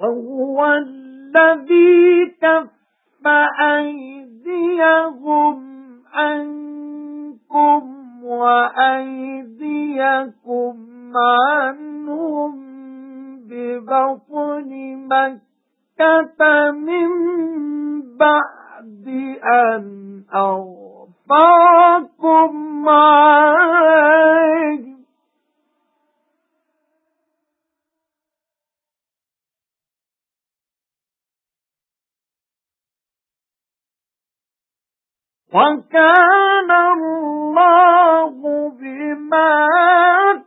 وَهُوَ الَّذِي كَفَّ أَيْدِيَهُمْ عَنكُمْ وَأَيْدِيَكُمْ عَنْهُمْ بِبَطْنِ مَكَّةَ مِنْ بَعْدِ أَنْ أَغْفَرَكُمْ وَكَانَ اللَّهُ بِمَا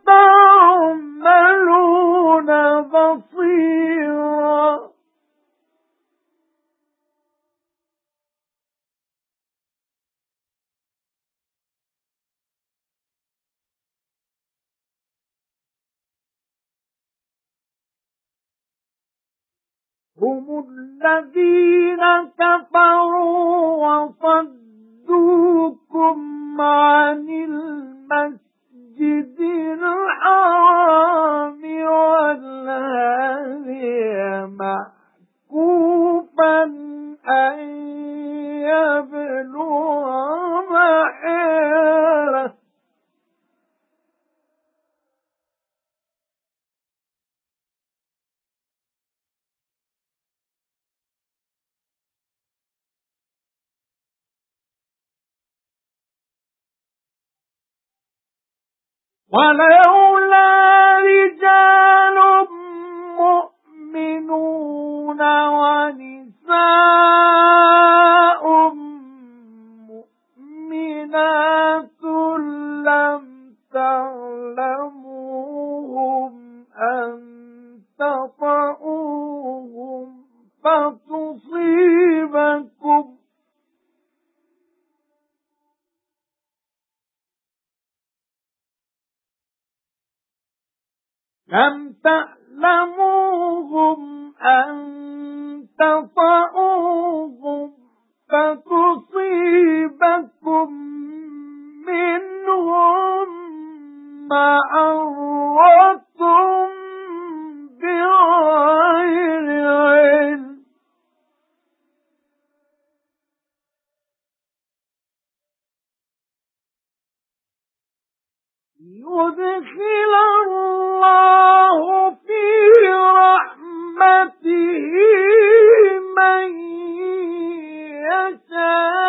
تَعْمَلُونَ بَصِيرًا. هُمُ الَّذِينَ كَفَرُوا وَصَدُّوا صدوكم عن المسجد الحرام والهدي معكوفا أن يبلغ محيره ولولا رجال مؤمنون ونساء مؤمنات لم لم تعلموهم أن تطأ يدخل الله في رحمته من يشاء